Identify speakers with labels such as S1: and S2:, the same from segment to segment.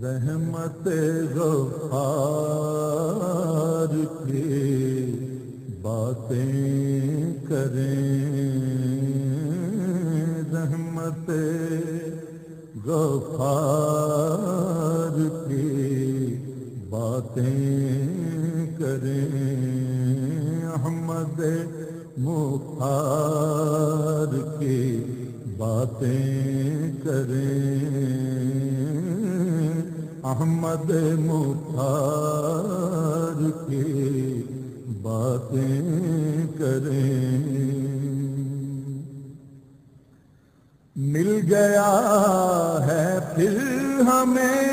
S1: رحمت غفار کی باتیں کریں۔ رحمت غفار کی باتیں کریں۔ احمد مخار کی باتیں احمد مخار کی باتیں کریں۔ مل گیا ہے پھر ہمیں۔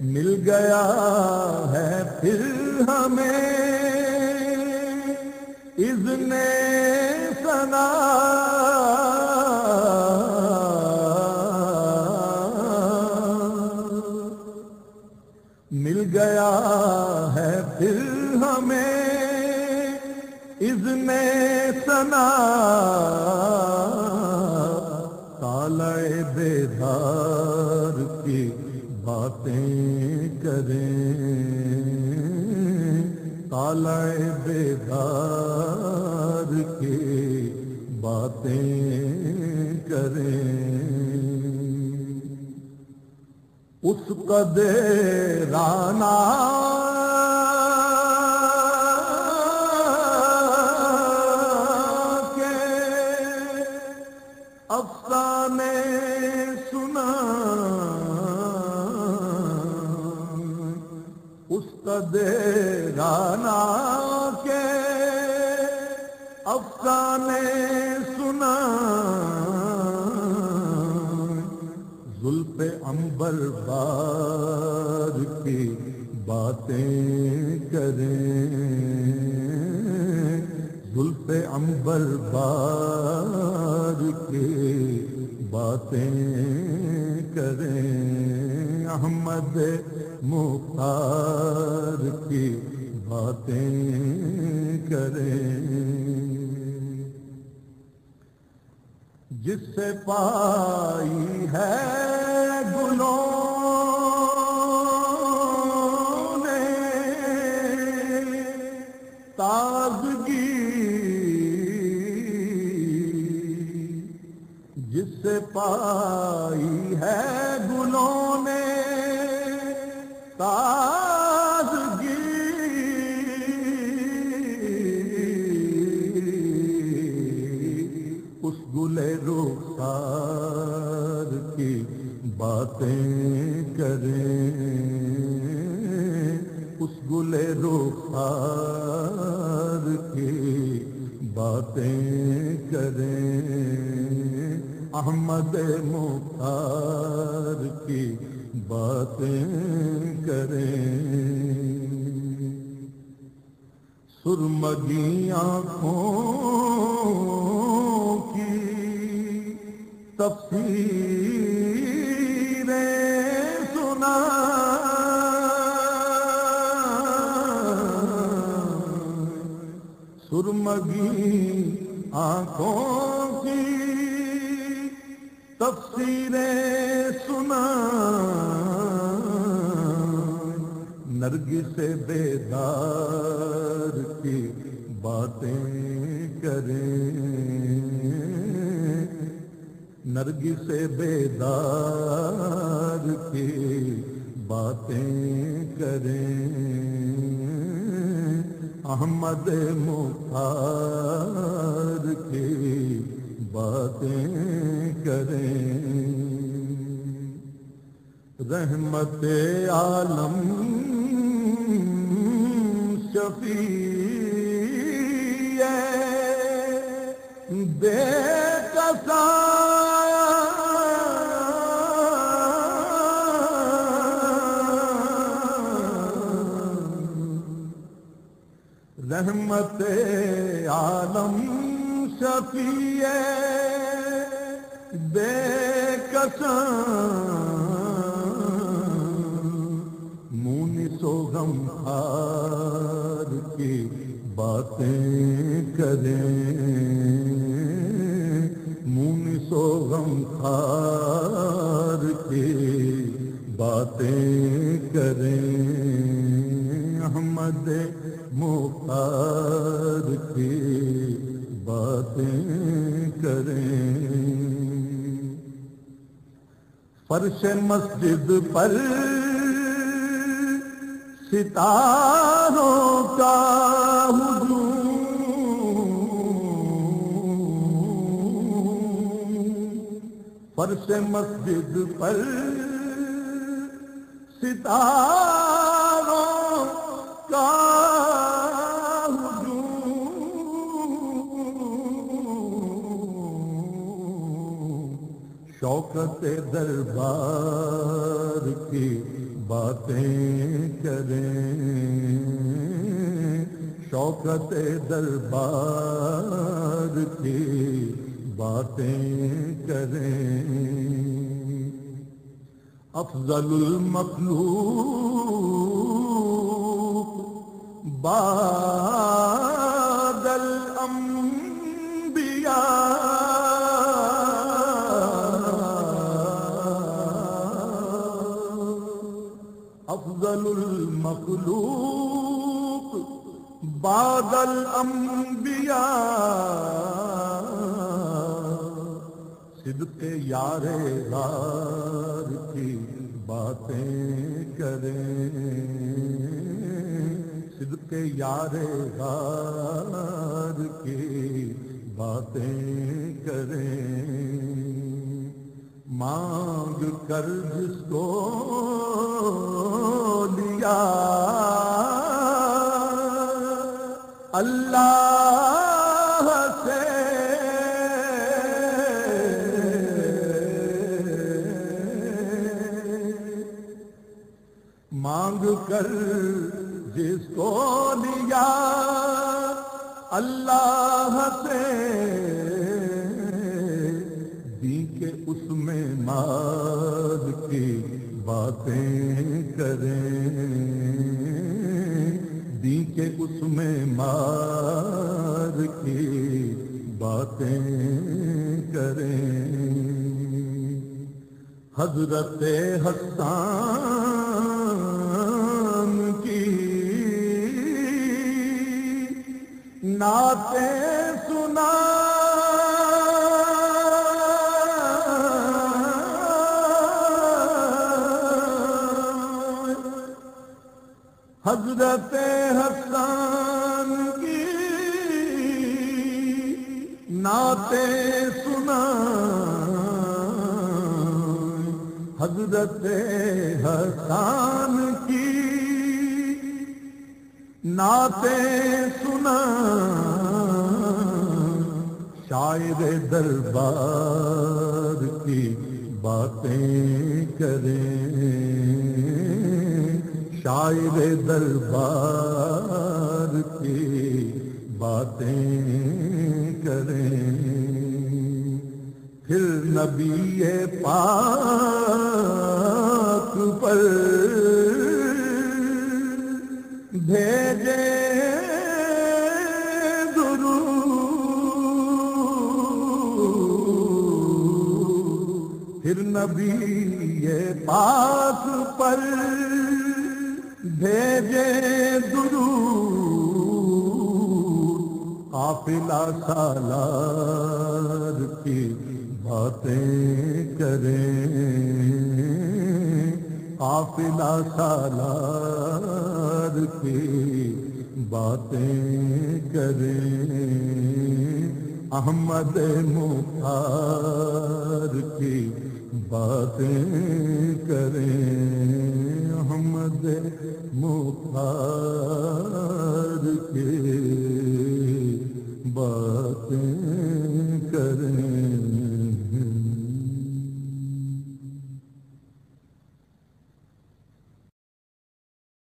S1: مل گیا ہے پھر ہمیں۔ اذن سنا مل گیا ہے پھر ہمیں اذن سنا تالع بیدار کی باتیں کریں تالع بیدار کی باتیں کریں۔ اس قدرانا کے افسانے سنا اس کے افسانے سنا۔ زلف امبر بار کی باتیں کریں۔ زلف امبر بار کی باتیں کریں۔ احمد مختار باتیں کریں۔ جس سے پائی ہے گلوں نے تازگی۔ جس سے پائی ہے گلوں اس گلے رخسار کی باتیں کریں۔ اس گلے رخسار کی باتیں کریں۔ احمد مختار کی باتیں کریں۔ سرمگی آنکھوں تفسیریں سنا۔ سرمگی آنکھوں کی تفسیریں سنا۔ نرگی سے بیدار کی باتیں کریں۔ نرگی سے بیدار کی باتیں کریں۔ احمد مختار کی باتیں کریں۔ رحمت عالم شفیع بے کسا رحمت عالم شفیع بے کساں مونی سو غم خار کی باتیں کریں۔ مونس و غم خار کی باتیں کریں۔ احمد مختار کی باتیں کریں۔ فرش مسجد پر ستاروں کا فرش مسجد پر ستاروں شوقت دربار کی باتیں کریں۔ شوقت دربار کی باتیں کریں۔ افضل المخلوق بعد افضل المخلوق بعد الانبیاء. صدق یار غار کی باتیں کریں۔ صدق یار غار کی باتیں کریں۔ مانگ کر جس کو اللہ سے مانگ کر جس کو لیا اللہ سے دی کے اس میں مار حضرت حسان کی نعتیں سنا۔ حضرت حسان کی نعتیں سنا حضرت حسان کی نعتیں سنا شاعر دربار کی باتیں کریں، شاعر دربار کی باتیں کریں۔ پھر نبی پاک پر۔ بھیجے درود۔ پھر نبی پاک پر۔ بھیجے درود۔ قافلہ سالار کی باتیں کریں۔ قافلہ سالار کی باتیں کریں۔ احمد مختار کی باتیں کریں۔ احمد مختار کی